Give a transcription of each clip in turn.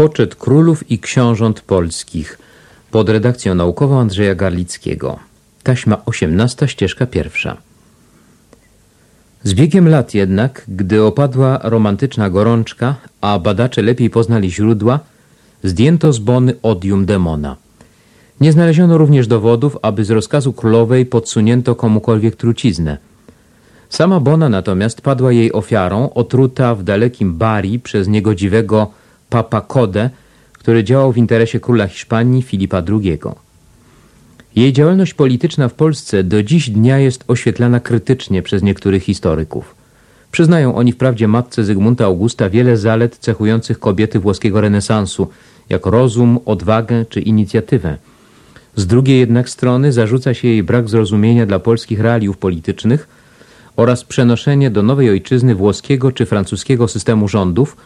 Poczet królów i książąt polskich pod redakcją naukową Andrzeja Garlickiego. Taśma 18, ścieżka pierwsza. Z biegiem lat jednak, gdy opadła romantyczna gorączka, a badacze lepiej poznali źródła, zdjęto z Bony odium demona. Nie znaleziono również dowodów, aby z rozkazu królowej podsunięto komukolwiek truciznę. Sama Bona natomiast padła jej ofiarą, otruta w dalekim Bari przez niegodziwego Papa Code, który działał w interesie króla Hiszpanii Filipa II. Jej działalność polityczna w Polsce do dziś dnia jest oświetlana krytycznie przez niektórych historyków. Przyznają oni wprawdzie matce Zygmunta Augusta wiele zalet cechujących kobiety włoskiego renesansu, jak rozum, odwagę czy inicjatywę. Z drugiej jednak strony zarzuca się jej brak zrozumienia dla polskich realiów politycznych oraz przenoszenie do nowej ojczyzny włoskiego czy francuskiego systemu rządów,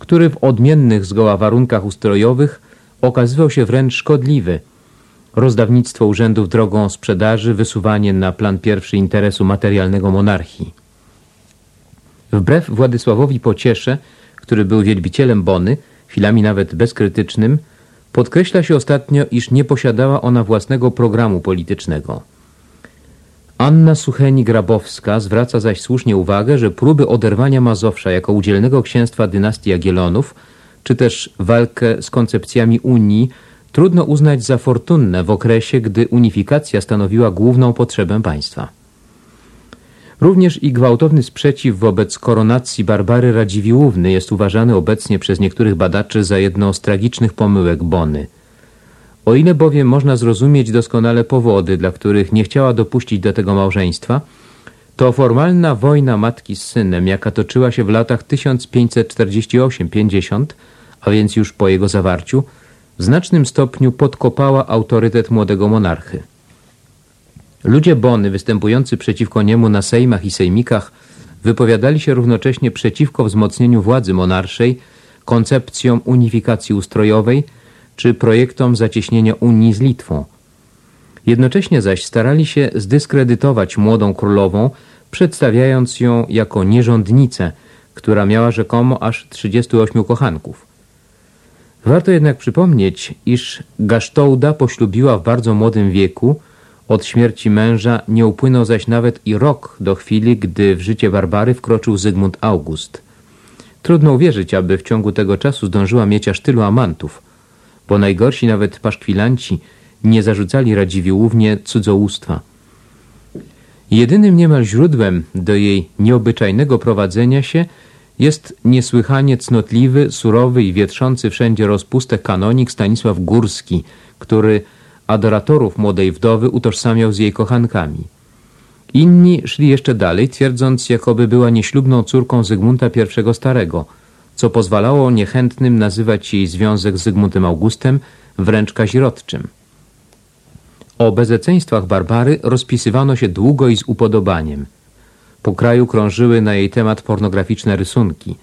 który w odmiennych zgoła warunkach ustrojowych okazywał się wręcz szkodliwy. Rozdawnictwo urzędów drogą sprzedaży, wysuwanie na plan pierwszy interesu materialnego monarchii. Wbrew Władysławowi Pociesze, który był wielbicielem Bony, chwilami nawet bezkrytycznym, podkreśla się ostatnio, iż nie posiadała ona własnego programu politycznego. Anna Sucheni-Grabowska zwraca zaś słusznie uwagę, że próby oderwania Mazowsza jako udzielnego księstwa dynastii Jagiellonów, czy też walkę z koncepcjami Unii trudno uznać za fortunne w okresie, gdy unifikacja stanowiła główną potrzebę państwa. Również i gwałtowny sprzeciw wobec koronacji Barbary Radziwiłłówny jest uważany obecnie przez niektórych badaczy za jedną z tragicznych pomyłek Bony – o ile bowiem można zrozumieć doskonale powody, dla których nie chciała dopuścić do tego małżeństwa, to formalna wojna matki z synem, jaka toczyła się w latach 1548-50, a więc już po jego zawarciu, w znacznym stopniu podkopała autorytet młodego monarchy. Ludzie Bony występujący przeciwko niemu na sejmach i sejmikach wypowiadali się równocześnie przeciwko wzmocnieniu władzy monarszej, koncepcjom unifikacji ustrojowej, czy projektom zacieśnienia Unii z Litwą. Jednocześnie zaś starali się zdyskredytować młodą królową, przedstawiając ją jako nierządnicę, która miała rzekomo aż 38 kochanków. Warto jednak przypomnieć, iż Gasztołda poślubiła w bardzo młodym wieku, od śmierci męża nie upłynął zaś nawet i rok do chwili, gdy w życie Barbary wkroczył Zygmunt August. Trudno uwierzyć, aby w ciągu tego czasu zdążyła mieć aż tylu amantów – bo najgorsi nawet paszkwilanci nie zarzucali Radziwiłłównie cudzołóstwa. Jedynym niemal źródłem do jej nieobyczajnego prowadzenia się jest niesłychanie cnotliwy, surowy i wietrzący wszędzie rozpustę kanonik Stanisław Górski, który adoratorów młodej wdowy utożsamiał z jej kochankami. Inni szli jeszcze dalej, twierdząc, jakoby była nieślubną córką Zygmunta I Starego – co pozwalało niechętnym nazywać jej związek z Zygmuntem Augustem wręcz kazirodczym. O bezeceństwach Barbary rozpisywano się długo i z upodobaniem. Po kraju krążyły na jej temat pornograficzne rysunki.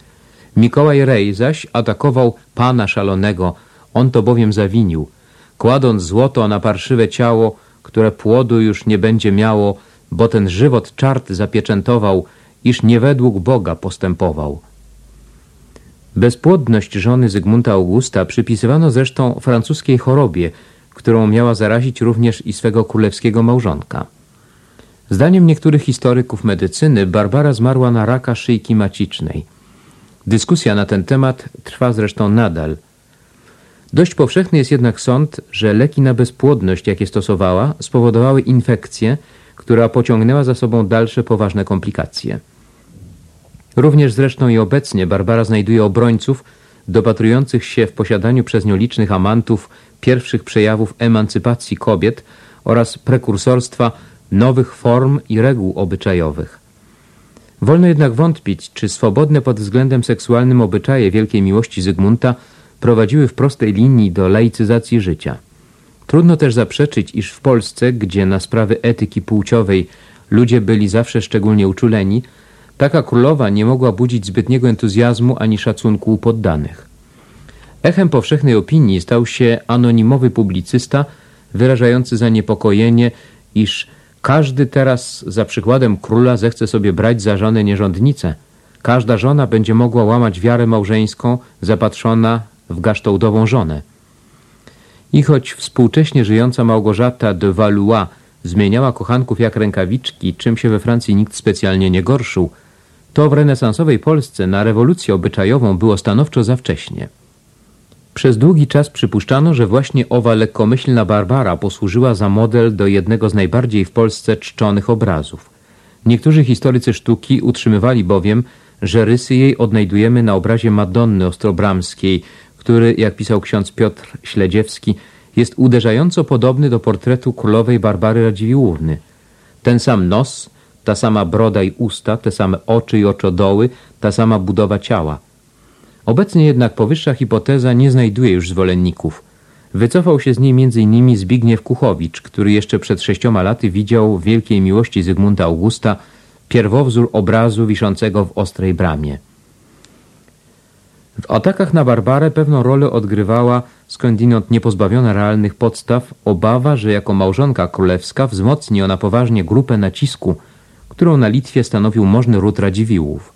Mikołaj Rej zaś atakował pana szalonego, on to bowiem zawinił, kładąc złoto na parszywe ciało, które płodu już nie będzie miało, bo ten żywot czart zapieczętował, iż nie według Boga postępował. Bezpłodność żony Zygmunta Augusta przypisywano zresztą francuskiej chorobie, którą miała zarazić również i swego królewskiego małżonka. Zdaniem niektórych historyków medycyny Barbara zmarła na raka szyjki macicznej. Dyskusja na ten temat trwa zresztą nadal. Dość powszechny jest jednak sąd, że leki na bezpłodność, jakie stosowała, spowodowały infekcję, która pociągnęła za sobą dalsze poważne komplikacje. Również zresztą i obecnie Barbara znajduje obrońców dopatrujących się w posiadaniu przez nią licznych amantów pierwszych przejawów emancypacji kobiet oraz prekursorstwa nowych form i reguł obyczajowych. Wolno jednak wątpić, czy swobodne pod względem seksualnym obyczaje wielkiej miłości Zygmunta prowadziły w prostej linii do laicyzacji życia. Trudno też zaprzeczyć, iż w Polsce, gdzie na sprawy etyki płciowej ludzie byli zawsze szczególnie uczuleni, Taka królowa nie mogła budzić zbytniego entuzjazmu ani szacunku u poddanych. Echem powszechnej opinii stał się anonimowy publicysta wyrażający zaniepokojenie, iż każdy teraz za przykładem króla zechce sobie brać za żonę nierządnicę. Każda żona będzie mogła łamać wiarę małżeńską zapatrzona w gasztołdową żonę. I choć współcześnie żyjąca Małgorzata de Valois zmieniała kochanków jak rękawiczki, czym się we Francji nikt specjalnie nie gorszył, to w renesansowej Polsce na rewolucję obyczajową było stanowczo za wcześnie. Przez długi czas przypuszczano, że właśnie owa lekkomyślna Barbara posłużyła za model do jednego z najbardziej w Polsce czczonych obrazów. Niektórzy historycy sztuki utrzymywali bowiem, że rysy jej odnajdujemy na obrazie Madonny Ostrobramskiej, który, jak pisał ksiądz Piotr Śledziewski, jest uderzająco podobny do portretu królowej Barbary Radziwiłłówny. Ten sam nos, ta sama broda i usta, te same oczy i oczodoły, ta sama budowa ciała. Obecnie jednak powyższa hipoteza nie znajduje już zwolenników. Wycofał się z niej m.in. Zbigniew Kuchowicz, który jeszcze przed sześcioma laty widział w wielkiej miłości Zygmunta Augusta pierwowzór obrazu wiszącego w ostrej bramie. W atakach na Barbarę pewną rolę odgrywała skądinąd niepozbawiona realnych podstaw obawa, że jako małżonka królewska wzmocni ona poważnie grupę nacisku, którą na Litwie stanowił możny ród Radziwiłłów.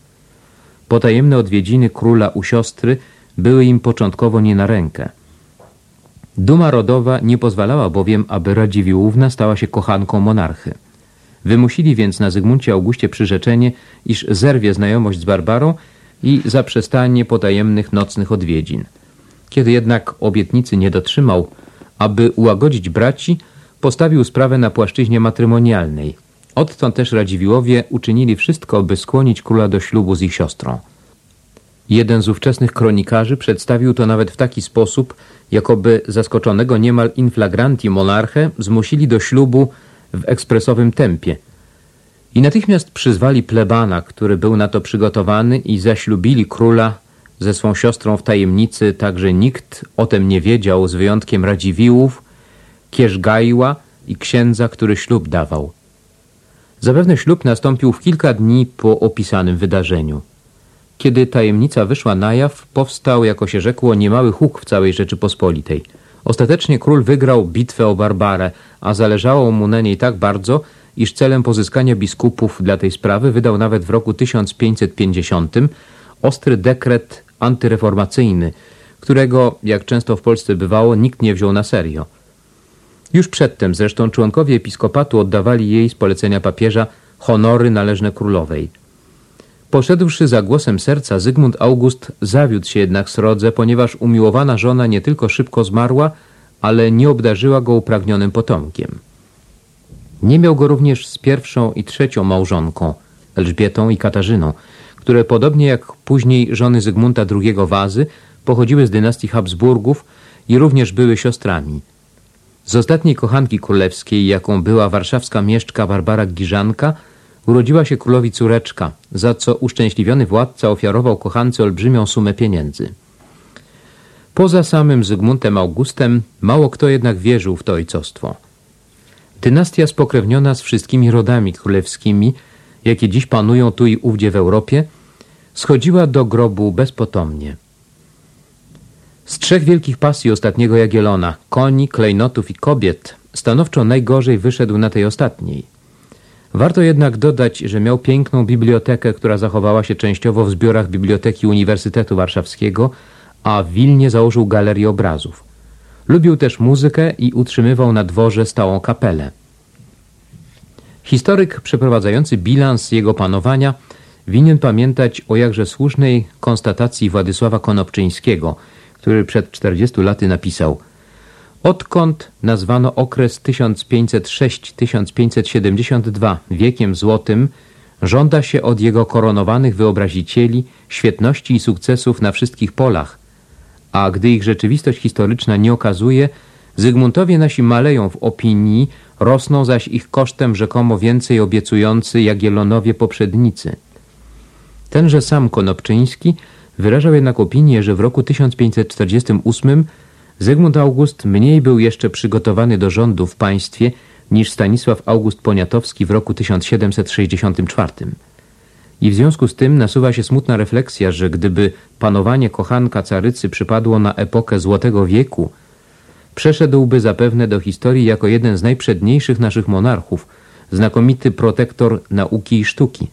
Potajemne odwiedziny króla u siostry były im początkowo nie na rękę. Duma rodowa nie pozwalała bowiem, aby Radziwiłłówna stała się kochanką monarchy. Wymusili więc na Zygmuncie Augustie przyrzeczenie, iż zerwie znajomość z Barbarą i zaprzestanie potajemnych nocnych odwiedzin. Kiedy jednak obietnicy nie dotrzymał, aby ułagodzić braci, postawił sprawę na płaszczyźnie matrymonialnej. Odtąd też Radziwiłowie uczynili wszystko, by skłonić króla do ślubu z ich siostrą. Jeden z ówczesnych kronikarzy przedstawił to nawet w taki sposób, jakoby zaskoczonego niemal inflagranti monarchę zmusili do ślubu w ekspresowym tempie. I natychmiast przyzwali plebana, który był na to przygotowany i zaślubili króla ze swą siostrą w tajemnicy, tak że nikt o tym nie wiedział z wyjątkiem Radziwiłłów, Kierzgajła i księdza, który ślub dawał. Zapewne ślub nastąpił w kilka dni po opisanym wydarzeniu. Kiedy tajemnica wyszła na jaw, powstał, jako się rzekło, niemały huk w całej Rzeczypospolitej. Ostatecznie król wygrał bitwę o Barbarę, a zależało mu na niej tak bardzo, iż celem pozyskania biskupów dla tej sprawy wydał nawet w roku 1550 ostry dekret antyreformacyjny, którego, jak często w Polsce bywało, nikt nie wziął na serio. Już przedtem zresztą członkowie episkopatu oddawali jej z polecenia papieża honory należne królowej. Poszedłszy za głosem serca, Zygmunt August zawiódł się jednak srodze, ponieważ umiłowana żona nie tylko szybko zmarła, ale nie obdarzyła go upragnionym potomkiem. Nie miał go również z pierwszą i trzecią małżonką, Elżbietą i Katarzyną, które podobnie jak później żony Zygmunta II Wazy pochodziły z dynastii Habsburgów i również były siostrami. Z ostatniej kochanki królewskiej, jaką była warszawska mieszczka Barbara Giżanka, urodziła się królowi córeczka, za co uszczęśliwiony władca ofiarował kochance olbrzymią sumę pieniędzy. Poza samym Zygmuntem Augustem mało kto jednak wierzył w to ojcostwo. Dynastia spokrewniona z wszystkimi rodami królewskimi, jakie dziś panują tu i ówdzie w Europie, schodziła do grobu bezpotomnie. Trzech wielkich pasji ostatniego Jagielona, koni, klejnotów i kobiet, stanowczo najgorzej wyszedł na tej ostatniej. Warto jednak dodać, że miał piękną bibliotekę, która zachowała się częściowo w zbiorach Biblioteki Uniwersytetu Warszawskiego, a w Wilnie założył galerię obrazów. Lubił też muzykę i utrzymywał na dworze stałą kapelę. Historyk przeprowadzający bilans jego panowania winien pamiętać o jakże słusznej konstatacji Władysława Konopczyńskiego, który przed 40 laty napisał Odkąd nazwano okres 1506-1572 wiekiem złotym, żąda się od jego koronowanych wyobrazicieli świetności i sukcesów na wszystkich polach, a gdy ich rzeczywistość historyczna nie okazuje, Zygmuntowie nasi maleją w opinii, rosną zaś ich kosztem rzekomo więcej obiecujący Jagielonowie poprzednicy. Tenże sam Konopczyński wyrażał jednak opinię, że w roku 1548 Zygmunt August mniej był jeszcze przygotowany do rządu w państwie niż Stanisław August Poniatowski w roku 1764. I w związku z tym nasuwa się smutna refleksja, że gdyby panowanie kochanka carycy przypadło na epokę Złotego Wieku, przeszedłby zapewne do historii jako jeden z najprzedniejszych naszych monarchów, znakomity protektor nauki i sztuki.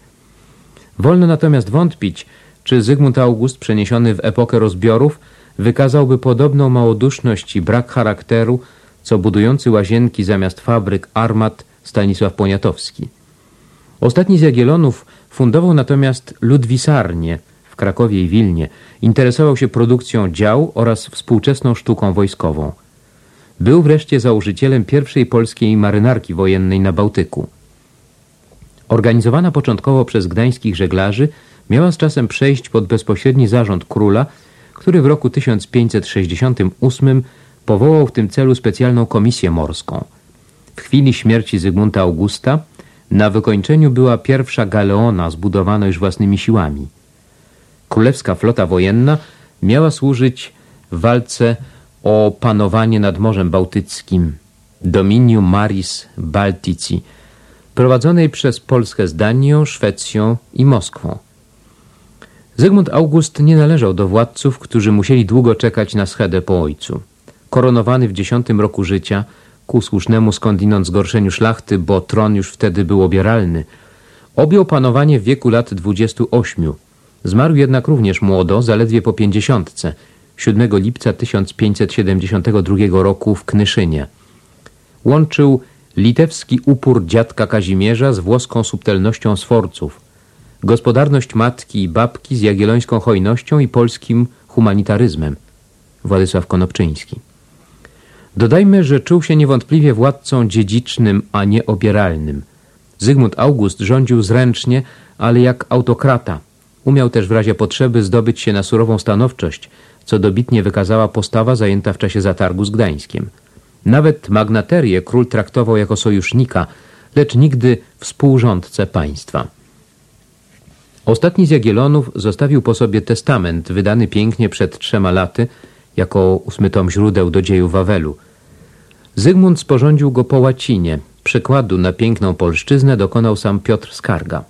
Wolno natomiast wątpić, czy Zygmunt August przeniesiony w epokę rozbiorów wykazałby podobną małoduszność i brak charakteru, co budujący łazienki zamiast fabryk armat Stanisław Poniatowski. Ostatni z Jagielonów fundował natomiast Ludwisarnię w Krakowie i Wilnie. Interesował się produkcją dział oraz współczesną sztuką wojskową. Był wreszcie założycielem pierwszej polskiej marynarki wojennej na Bałtyku. Organizowana początkowo przez gdańskich żeglarzy, miała z czasem przejść pod bezpośredni zarząd króla, który w roku 1568 powołał w tym celu specjalną komisję morską. W chwili śmierci Zygmunta Augusta na wykończeniu była pierwsza galeona zbudowana już własnymi siłami. Królewska flota wojenna miała służyć w walce o panowanie nad Morzem Bałtyckim Dominium Maris Baltici, prowadzonej przez Polskę z Danią, Szwecją i Moskwą. Zygmunt August nie należał do władców, którzy musieli długo czekać na schedę po ojcu. Koronowany w dziesiątym roku życia, ku słusznemu skądinąd zgorszeniu szlachty, bo tron już wtedy był obieralny, objął panowanie w wieku lat 28. Zmarł jednak również młodo, zaledwie po pięćdziesiątce, 7 lipca 1572 roku w Knyszynie. Łączył litewski upór dziadka Kazimierza z włoską subtelnością sforców, gospodarność matki i babki z jagiellońską hojnością i polskim humanitaryzmem. Władysław Konopczyński. Dodajmy, że czuł się niewątpliwie władcą dziedzicznym, a nie obieralnym. Zygmunt August rządził zręcznie, ale jak autokrata. Umiał też w razie potrzeby zdobyć się na surową stanowczość, co dobitnie wykazała postawa zajęta w czasie zatargu z Gdańskiem. Nawet magnaterię król traktował jako sojusznika, lecz nigdy współrządcę państwa. Ostatni z Jagielonów zostawił po sobie testament wydany pięknie przed trzema laty jako ósmy tom źródeł do dziejów Wawelu. Zygmunt sporządził go po łacinie. Przykładu na piękną polszczyznę dokonał sam Piotr Skarga.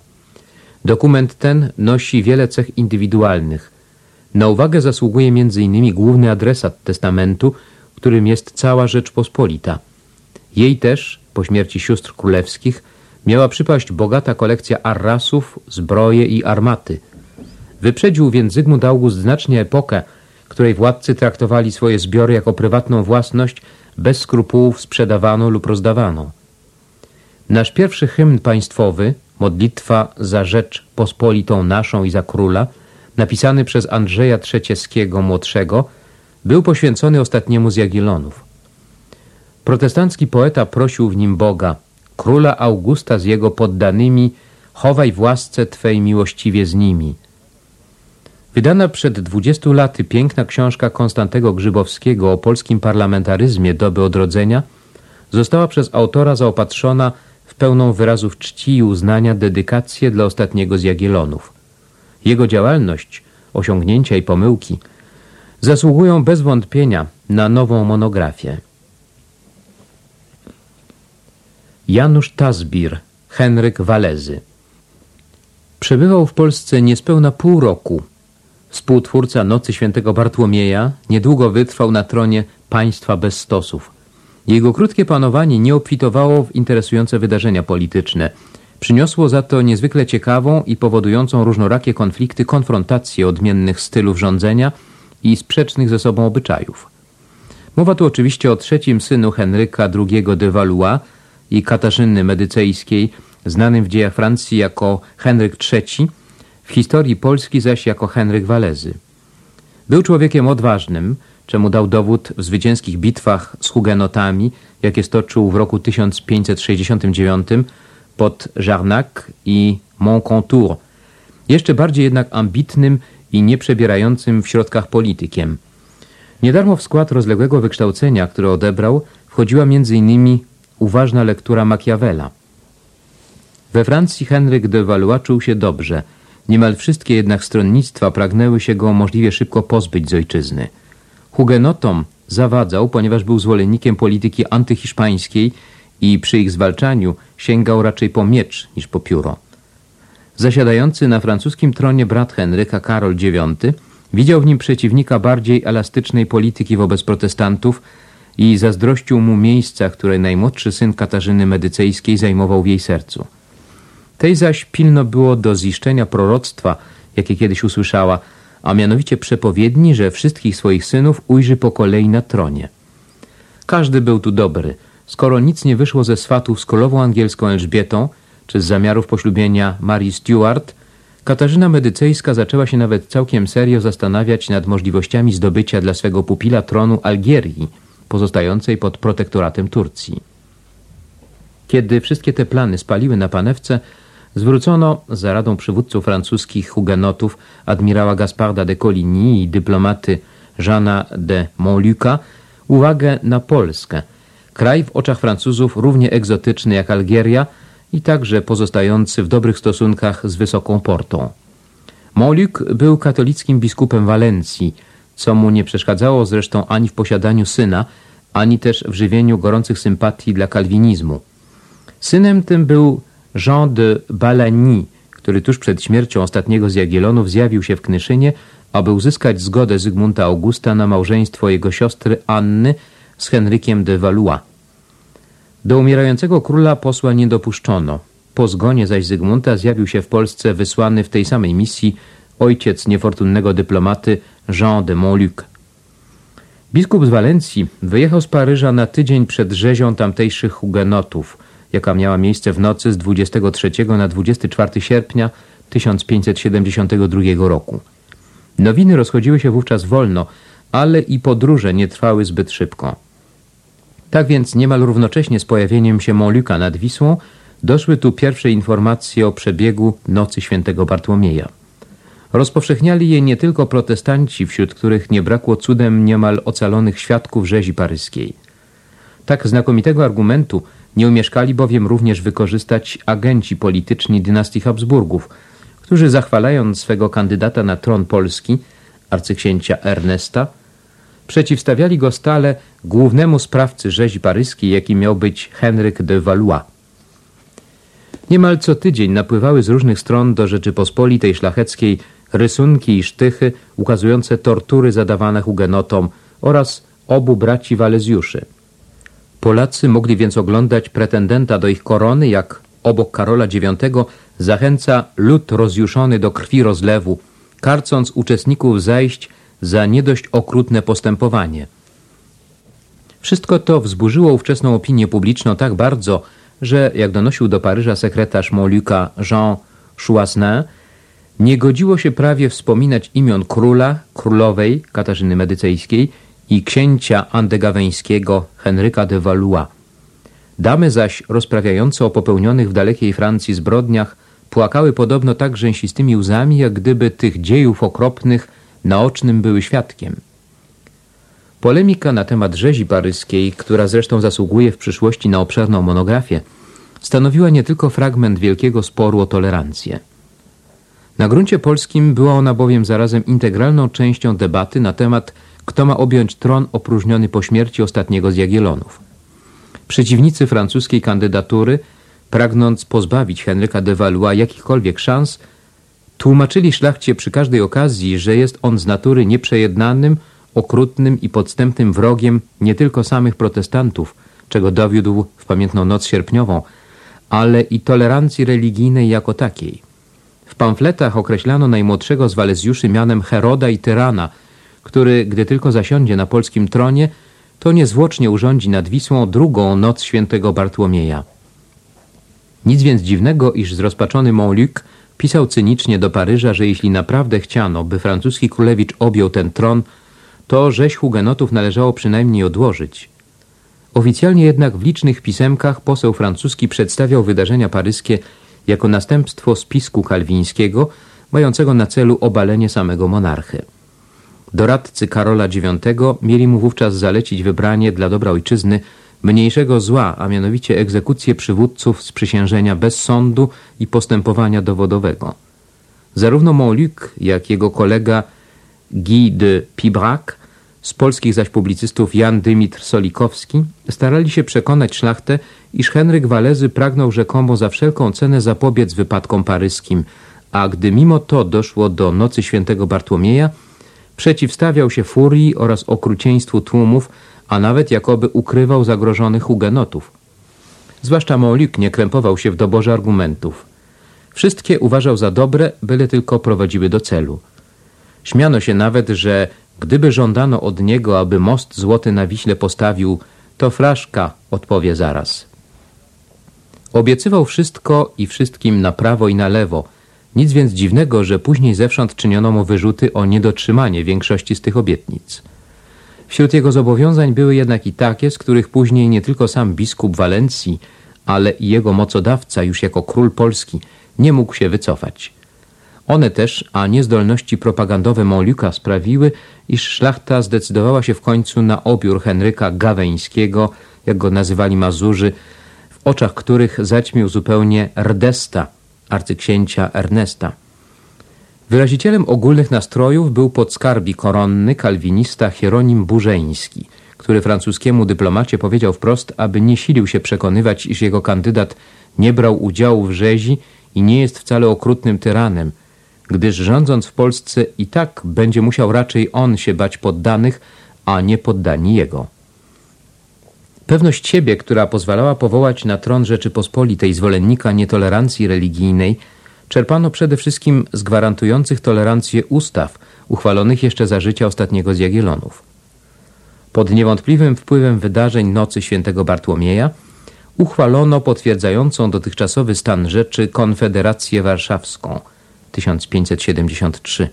Dokument ten nosi wiele cech indywidualnych. Na uwagę zasługuje m.in. główny adresat testamentu, którym jest cała Rzeczpospolita. Jej też, po śmierci sióstr królewskich, miała przypaść bogata kolekcja arrasów, zbroje i armaty. Wyprzedził więc Zygmunt August znacznie epokę, której władcy traktowali swoje zbiory jako prywatną własność, bez skrupułów sprzedawano lub rozdawano. Nasz pierwszy hymn państwowy, modlitwa za rzecz pospolitą naszą i za króla, napisany przez Andrzeja Trzecieskiego młodszego, był poświęcony ostatniemu z Jagiellonów. Protestancki poeta prosił w nim Boga, króla Augusta z jego poddanymi, chowaj w łasce Twej miłościwie z nimi. Wydana przed dwudziestu laty piękna książka Konstantego Grzybowskiego o polskim parlamentaryzmie doby odrodzenia została przez autora zaopatrzona w pełną wyrazów czci i uznania dedykację dla ostatniego z Jagiellonów. Jego działalność, osiągnięcia i pomyłki zasługują bez wątpienia na nową monografię. Janusz Tazbir, Henryk Walezy Przebywał w Polsce niespełna pół roku. Współtwórca Nocy Świętego Bartłomieja niedługo wytrwał na tronie państwa bez stosów. Jego krótkie panowanie nie obfitowało w interesujące wydarzenia polityczne. Przyniosło za to niezwykle ciekawą i powodującą różnorakie konflikty konfrontację odmiennych stylów rządzenia i sprzecznych ze sobą obyczajów. Mowa tu oczywiście o trzecim synu Henryka II de Valois i Katarzyny Medycejskiej, znanym w dziejach Francji jako Henryk III, w historii Polski zaś jako Henryk Walezy. Był człowiekiem odważnym, czemu dał dowód w zwycięskich bitwach z hugenotami, jakie stoczył w roku 1569 pod Jarnac i Montcontour. Jeszcze bardziej jednak ambitnym i nieprzebierającym w środkach politykiem. Niedarmo w skład rozległego wykształcenia, które odebrał, wchodziła m.in. uważna lektura Machiavella. We Francji Henryk de Valois czuł się dobrze. Niemal wszystkie jednak stronnictwa pragnęły się go możliwie szybko pozbyć z ojczyzny. Hugenotom zawadzał, ponieważ był zwolennikiem polityki antyhiszpańskiej i przy ich zwalczaniu sięgał raczej po miecz niż po pióro. Zasiadający na francuskim tronie brat Henryka Karol IX widział w nim przeciwnika bardziej elastycznej polityki wobec protestantów i zazdrościł mu miejsca, które najmłodszy syn Katarzyny Medycejskiej zajmował w jej sercu. Tej zaś pilno było do ziszczenia proroctwa, jakie kiedyś usłyszała, a mianowicie przepowiedni, że wszystkich swoich synów ujrzy po kolei na tronie. Każdy był tu dobry. Skoro nic nie wyszło ze swatów z królową angielską Elżbietą, czy z zamiarów poślubienia Marii Stuart, Katarzyna Medycejska zaczęła się nawet całkiem serio zastanawiać nad możliwościami zdobycia dla swego pupila tronu Algierii, pozostającej pod protektoratem Turcji. Kiedy wszystkie te plany spaliły na panewce, zwrócono za radą przywódców francuskich hugenotów admirała Gasparda de Coligny i dyplomaty Jeana de Montluca uwagę na Polskę, kraj w oczach Francuzów równie egzotyczny jak Algieria i także pozostający w dobrych stosunkach z Wysoką Portą. Montluc był katolickim biskupem Walencji, co mu nie przeszkadzało zresztą ani w posiadaniu syna, ani też w żywieniu gorących sympatii dla kalwinizmu. Synem tym był Jean de Balagny, który tuż przed śmiercią ostatniego z Jagiellonów zjawił się w Knyszynie, aby uzyskać zgodę Zygmunta Augusta na małżeństwo jego siostry Anny z Henrykiem de Valois. Do umierającego króla posła nie dopuszczono. Po zgonie zaś Zygmunta zjawił się w Polsce wysłany w tej samej misji ojciec niefortunnego dyplomaty Jean de Montluc. Biskup z Walencji wyjechał z Paryża na tydzień przed rzezią tamtejszych hugenotów, jaka miała miejsce w nocy z 23 na 24 sierpnia 1572 roku. Nowiny rozchodziły się wówczas wolno, ale i podróże nie trwały zbyt szybko. Tak więc niemal równocześnie z pojawieniem się Montluca nad Wisłą doszły tu pierwsze informacje o przebiegu Nocy Świętego Bartłomieja. Rozpowszechniali je nie tylko protestanci, wśród których nie brakło cudem niemal ocalonych świadków rzezi paryskiej. Tak znakomitego argumentu nie umieszkali bowiem również wykorzystać agenci polityczni dynastii Habsburgów, którzy zachwalając swego kandydata na tron Polski, arcyksięcia Ernesta, przeciwstawiali go stale głównemu sprawcy rzezi paryskiej, jakim miał być Henryk de Valois. Niemal co tydzień napływały z różnych stron do Rzeczypospolitej Szlacheckiej rysunki i sztychy ukazujące tortury zadawane hugenotom oraz obu braci Walezjuszy. Polacy mogli więc oglądać pretendenta do ich korony, jak obok Karola IX zachęca lud rozjuszony do krwi rozlewu, karcąc uczestników zajść za nie dość okrutne postępowanie. Wszystko to wzburzyło ówczesną opinię publiczną tak bardzo, że, jak donosił do Paryża sekretarz Montluca Jean Chouassin, nie godziło się prawie wspominać imion króla, królowej Katarzyny Medycejskiej i księcia andegaweńskiego Henryka de Valois. Damy zaś rozprawiające o popełnionych w dalekiej Francji zbrodniach płakały podobno tak rzęsistymi łzami, jak gdyby tych dziejów okropnych naocznym były świadkiem. Polemika na temat rzezi paryskiej, która zresztą zasługuje w przyszłości na obszerną monografię, stanowiła nie tylko fragment wielkiego sporu o tolerancję. Na gruncie polskim była ona bowiem zarazem integralną częścią debaty na temat, kto ma objąć tron opróżniony po śmierci ostatniego z Jagiellonów. Przeciwnicy francuskiej kandydatury, pragnąc pozbawić Henryka de Valois jakichkolwiek szans, tłumaczyli szlachcie przy każdej okazji, że jest on z natury nieprzejednanym, okrutnym i podstępnym wrogiem nie tylko samych protestantów, czego dowiódł w pamiętną noc sierpniową, ale i tolerancji religijnej jako takiej. W pamfletach określano najmłodszego z Walezjuszy mianem Heroda i Tyrana, który, gdy tylko zasiądzie na polskim tronie, to niezwłocznie urządzi nad Wisłą drugą noc świętego Bartłomieja. Nic więc dziwnego, iż zrozpaczony Montluc pisał cynicznie do Paryża, że jeśli naprawdę chciano, by francuski królewicz objął ten tron, to rzeź hugenotów należało przynajmniej odłożyć. Oficjalnie jednak w licznych pisemkach poseł francuski przedstawiał wydarzenia paryskie jako następstwo spisku kalwińskiego, mającego na celu obalenie samego monarchy. Doradcy Karola IX mieli mu wówczas zalecić wybranie dla dobra ojczyzny mniejszego zła, a mianowicie egzekucję przywódców z przysiężenia bez sądu i postępowania dowodowego. Zarówno Montluc, jak jego kolega Guy de Pibrac, z polskich zaś publicystów Jan Dymitr Solikowski, starali się przekonać szlachtę, iż Henryk Walezy pragnął rzekomo za wszelką cenę zapobiec wypadkom paryskim, a gdy mimo to doszło do nocy świętego Bartłomieja, przeciwstawiał się furii oraz okrucieństwu tłumów, a nawet jakoby ukrywał zagrożonych hugenotów. Zwłaszcza Molik nie krępował się w doborze argumentów. Wszystkie uważał za dobre, byle tylko prowadziły do celu. Śmiano się nawet, że gdyby żądano od niego, aby most złoty na Wiśle postawił, to flaszka odpowie zaraz. Obiecywał wszystko i wszystkim na prawo i na lewo. Nic więc dziwnego, że później zewsząd czyniono mu wyrzuty o niedotrzymanie większości z tych obietnic. Wśród jego zobowiązań były jednak i takie, z których później nie tylko sam biskup Walencji, ale i jego mocodawca już jako król Polski nie mógł się wycofać. One też, a niezdolności propagandowe Montluca sprawiły, iż szlachta zdecydowała się w końcu na obiór Henryka Gaweńskiego, jak go nazywali Mazurzy, w oczach których zaćmił zupełnie Rdesta, arcyksięcia Ernesta. Wyrazicielem ogólnych nastrojów był podskarbi koronny kalwinista Hieronim Burzeński, który francuskiemu dyplomacie powiedział wprost, aby nie silił się przekonywać, iż jego kandydat nie brał udziału w rzezi i nie jest wcale okrutnym tyranem, gdyż rządząc w Polsce i tak będzie musiał raczej on się bać poddanych, a nie poddani jego. Pewność siebie, która pozwalała powołać na tron Rzeczypospolitej zwolennika nietolerancji religijnej, czerpano przede wszystkim z gwarantujących tolerancję ustaw uchwalonych jeszcze za życia ostatniego z Jagiellonów. Pod niewątpliwym wpływem wydarzeń nocy świętego Bartłomieja uchwalono potwierdzającą dotychczasowy stan rzeczy Konfederację Warszawską 1573.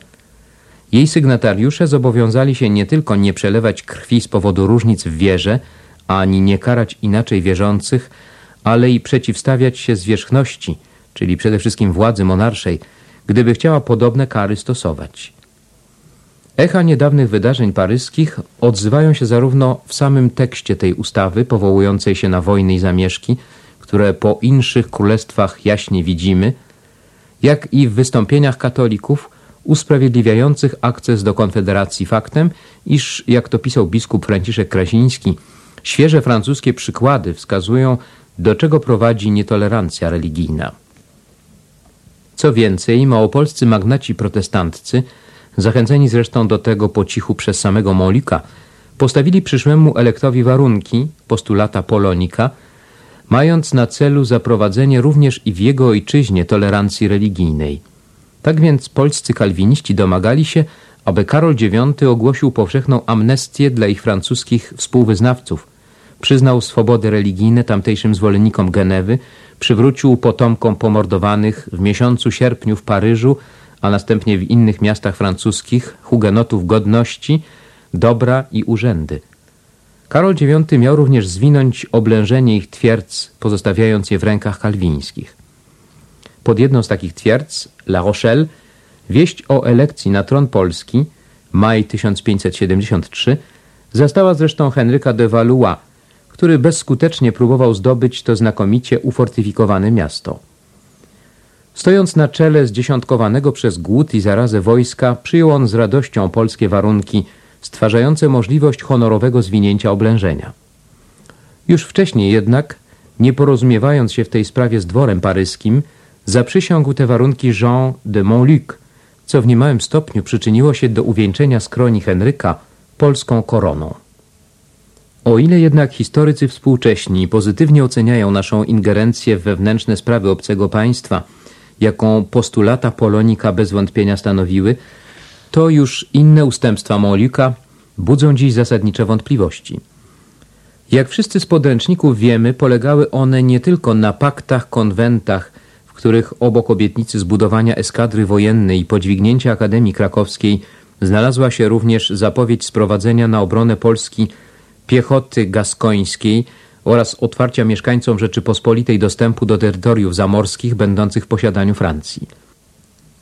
Jej sygnatariusze zobowiązali się nie tylko nie przelewać krwi z powodu różnic w wierze, ani nie karać inaczej wierzących, ale i przeciwstawiać się zwierzchności, czyli przede wszystkim władzy monarszej, gdyby chciała podobne kary stosować. Echa niedawnych wydarzeń paryskich odzywają się zarówno w samym tekście tej ustawy powołującej się na wojny i zamieszki, które po inszych królestwach jaśnie widzimy, jak i w wystąpieniach katolików usprawiedliwiających akces do Konfederacji faktem, iż, jak to pisał biskup Franciszek Krasiński, świeże francuskie przykłady wskazują, do czego prowadzi nietolerancja religijna. Co więcej, małopolscy magnaci protestanccy, zachęceni zresztą do tego po cichu przez samego Molika, postawili przyszłemu elektowi warunki, postulata Polonika, mając na celu zaprowadzenie również i w jego ojczyźnie tolerancji religijnej. Tak więc polscy kalwiniści domagali się, aby Karol IX ogłosił powszechną amnestię dla ich francuskich współwyznawców, przyznał swobody religijne tamtejszym zwolennikom Genewy, przywrócił potomkom pomordowanych w miesiącu sierpniu w Paryżu, a następnie w innych miastach francuskich hugenotów godności, dobra i urzędy. Karol IX miał również zwinąć oblężenie ich twierdz, pozostawiając je w rękach kalwińskich. Pod jedną z takich twierdz, La Rochelle, wieść o elekcji na tron Polski, maj 1573, zastała zresztą Henryka de Valois, który bezskutecznie próbował zdobyć to znakomicie ufortyfikowane miasto. Stojąc na czele zdziesiątkowanego przez głód i zarazę wojska, przyjął on z radością polskie warunki stwarzające możliwość honorowego zwinięcia oblężenia. Już wcześniej jednak, nie porozumiewając się w tej sprawie z dworem paryskim, zaprzysiągł te warunki Jean de Montluc, co w niemałym stopniu przyczyniło się do uwieńczenia skroni Henryka polską koroną. O ile jednak historycy współcześni pozytywnie oceniają naszą ingerencję w wewnętrzne sprawy obcego państwa, jaką postulata Polonika bez wątpienia stanowiły, to już inne ustępstwa Molika budzą dziś zasadnicze wątpliwości. Jak wszyscy z podręczników wiemy, polegały one nie tylko na paktach, konwentach, w których obok obietnicy zbudowania eskadry wojennej i podźwignięcia Akademii Krakowskiej znalazła się również zapowiedź sprowadzenia na obronę Polski piechoty gaskońskiej oraz otwarcia mieszkańcom Rzeczypospolitej dostępu do terytoriów zamorskich będących w posiadaniu Francji.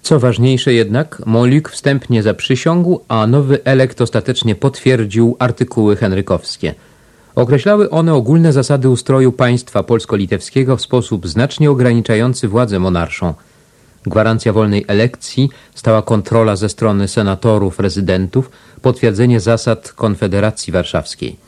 Co ważniejsze jednak, Molik wstępnie zaprzysiągł, a nowy elekt ostatecznie potwierdził artykuły henrykowskie. Określały one ogólne zasady ustroju państwa polsko-litewskiego w sposób znacznie ograniczający władzę monarszą. Gwarancja wolnej elekcji, stała kontrola ze strony senatorów, rezydentów, potwierdzenie zasad Konfederacji Warszawskiej.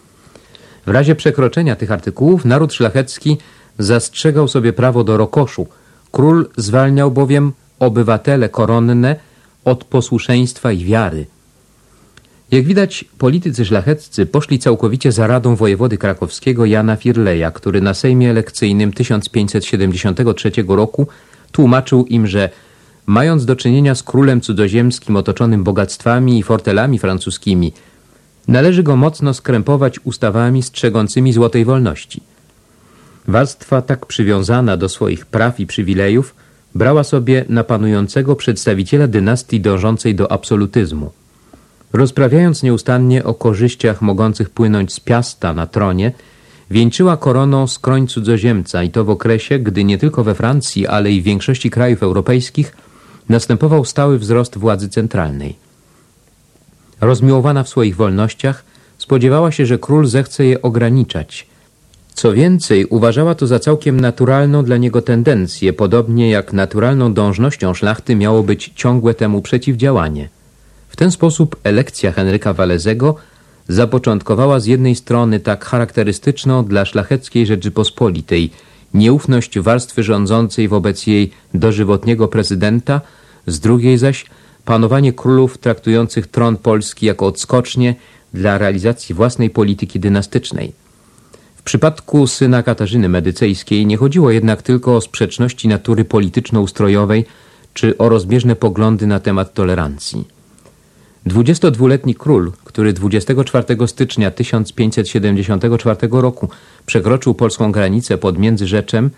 W razie przekroczenia tych artykułów naród szlachecki zastrzegał sobie prawo do rokoszu. Król zwalniał bowiem obywatele koronne od posłuszeństwa i wiary. Jak widać, politycy szlacheccy poszli całkowicie za radą wojewody krakowskiego Jana Firleja, który na Sejmie Elekcyjnym 1573 roku tłumaczył im, że mając do czynienia z królem cudzoziemskim otoczonym bogactwami i fortelami francuskimi, należy go mocno skrępować ustawami strzegącymi złotej wolności. Warstwa tak przywiązana do swoich praw i przywilejów brała sobie na panującego przedstawiciela dynastii dążącej do absolutyzmu. Rozprawiając nieustannie o korzyściach mogących płynąć z piasta na tronie, wieńczyła koroną skroń cudzoziemca i to w okresie, gdy nie tylko we Francji, ale i w większości krajów europejskich następował stały wzrost władzy centralnej. Rozmiłowana w swoich wolnościach, spodziewała się, że król zechce je ograniczać. Co więcej, uważała to za całkiem naturalną dla niego tendencję, podobnie jak naturalną dążnością szlachty miało być ciągłe temu przeciwdziałanie. W ten sposób elekcja Henryka Walezego zapoczątkowała z jednej strony tak charakterystyczną dla szlacheckiej Rzeczypospolitej nieufność warstwy rządzącej wobec jej dożywotniego prezydenta, z drugiej zaś panowanie królów traktujących tron Polski jako odskocznie dla realizacji własnej polityki dynastycznej. W przypadku syna Katarzyny Medycejskiej nie chodziło jednak tylko o sprzeczności natury polityczno-ustrojowej czy o rozbieżne poglądy na temat tolerancji. 22-letni król, który 24 stycznia 1574 roku przekroczył polską granicę pod Międzyrzeczem,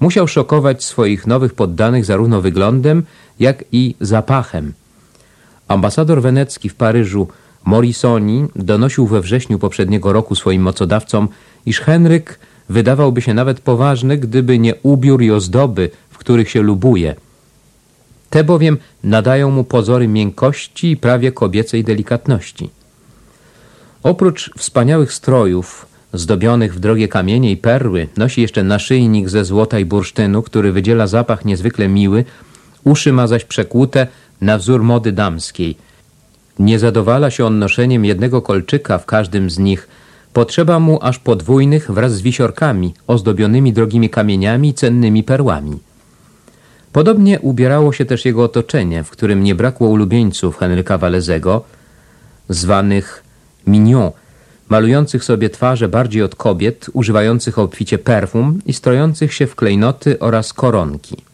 musiał szokować swoich nowych poddanych zarówno wyglądem, jak i zapachem. Ambasador wenecki w Paryżu Morisoni donosił we wrześniu poprzedniego roku swoim mocodawcom, iż Henryk wydawałby się nawet poważny, gdyby nie ubiór i ozdoby, w których się lubuje – te bowiem nadają mu pozory miękkości i prawie kobiecej delikatności. Oprócz wspaniałych strojów, zdobionych w drogie kamienie i perły, nosi jeszcze naszyjnik ze złota i bursztynu, który wydziela zapach niezwykle miły, uszy ma zaś przekłute na wzór mody damskiej. Nie zadowala się on noszeniem jednego kolczyka w każdym z nich, potrzeba mu aż podwójnych wraz z wisiorkami, ozdobionymi drogimi kamieniami i cennymi perłami. Podobnie ubierało się też jego otoczenie, w którym nie brakło ulubieńców Henryka Walezego, zwanych mignon, malujących sobie twarze bardziej od kobiet, używających obficie perfum i strojących się w klejnoty oraz koronki.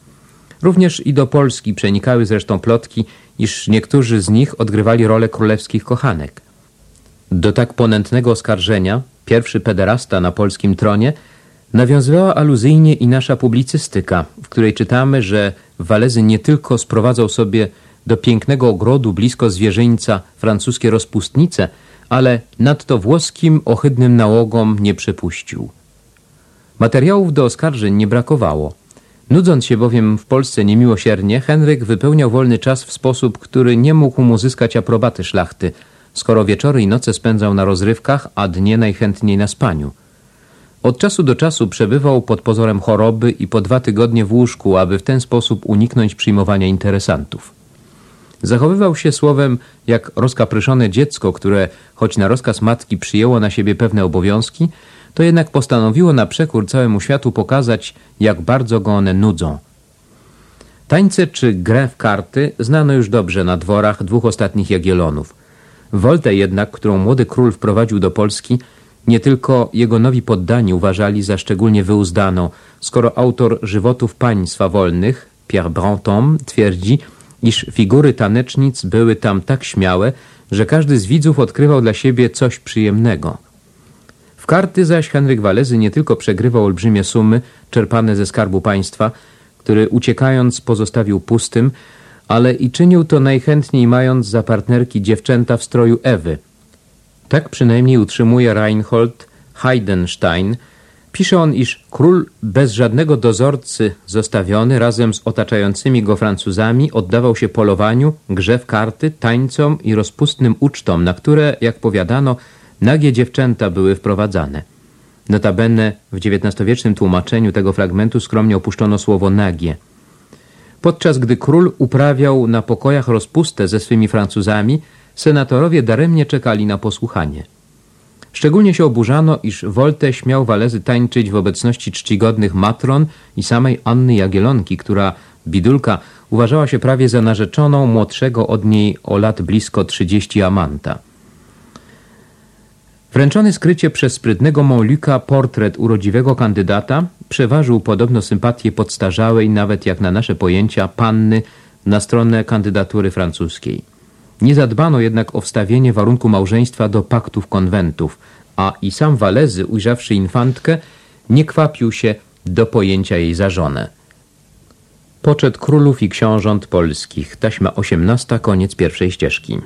Również i do Polski przenikały zresztą plotki, iż niektórzy z nich odgrywali rolę królewskich kochanek. Do tak ponętnego oskarżenia pierwszy pederasta na polskim tronie Nawiązywała aluzyjnie i nasza publicystyka, w której czytamy, że Walezy nie tylko sprowadzał sobie do pięknego ogrodu blisko zwierzyńca francuskie rozpustnice, ale nadto włoskim ohydnym nałogom nie przepuścił. Materiałów do oskarżeń nie brakowało. Nudząc się bowiem w Polsce niemiłosiernie, Henryk wypełniał wolny czas w sposób, który nie mógł mu zyskać aprobaty szlachty, skoro wieczory i noce spędzał na rozrywkach, a dnie najchętniej na spaniu. Od czasu do czasu przebywał pod pozorem choroby i po dwa tygodnie w łóżku, aby w ten sposób uniknąć przyjmowania interesantów. Zachowywał się słowem jak rozkapryszone dziecko, które choć na rozkaz matki przyjęło na siebie pewne obowiązki, to jednak postanowiło na przekór całemu światu pokazać, jak bardzo go one nudzą. Tańce czy grę w karty znano już dobrze na dworach dwóch ostatnich Jagielonów. Woltę jednak, którą młody król wprowadził do Polski, nie tylko jego nowi poddani uważali za szczególnie wyuzdaną, skoro autor żywotów państwa wolnych, Pierre Brantôme, twierdzi, iż figury tanecznic były tam tak śmiałe, że każdy z widzów odkrywał dla siebie coś przyjemnego. Karty zaś Henryk Walezy nie tylko przegrywał olbrzymie sumy czerpane ze skarbu państwa, który uciekając pozostawił pustym, ale i czynił to najchętniej mając za partnerki dziewczęta w stroju Ewy – tak przynajmniej utrzymuje Reinhold Heidenstein. Pisze on, iż król bez żadnego dozorcy zostawiony razem z otaczającymi go Francuzami oddawał się polowaniu, grze w karty, tańcom i rozpustnym ucztom, na które, jak powiadano, nagie dziewczęta były wprowadzane. Notabene w XIX-wiecznym tłumaczeniu tego fragmentu skromnie opuszczono słowo nagie. Podczas gdy król uprawiał na pokojach rozpustę ze swymi Francuzami, senatorowie daremnie czekali na posłuchanie. Szczególnie się oburzano, iż Wolte śmiał Walezy tańczyć w obecności czcigodnych matron i samej Anny Jagielonki, która, bidulka, uważała się prawie za narzeczoną młodszego od niej o lat blisko trzydzieści amanta. Wręczony skrycie przez sprytnego Montluca portret urodziwego kandydata przeważył podobno sympatię podstarzałej, nawet jak na nasze pojęcia, panny na stronę kandydatury francuskiej. Nie zadbano jednak o wstawienie warunku małżeństwa do paktów konwentów, a i sam Walezy, ujrzawszy infantkę, nie kwapił się do pojęcia jej za żonę. Poczet królów i książąt polskich, taśma 18, koniec pierwszej ścieżki.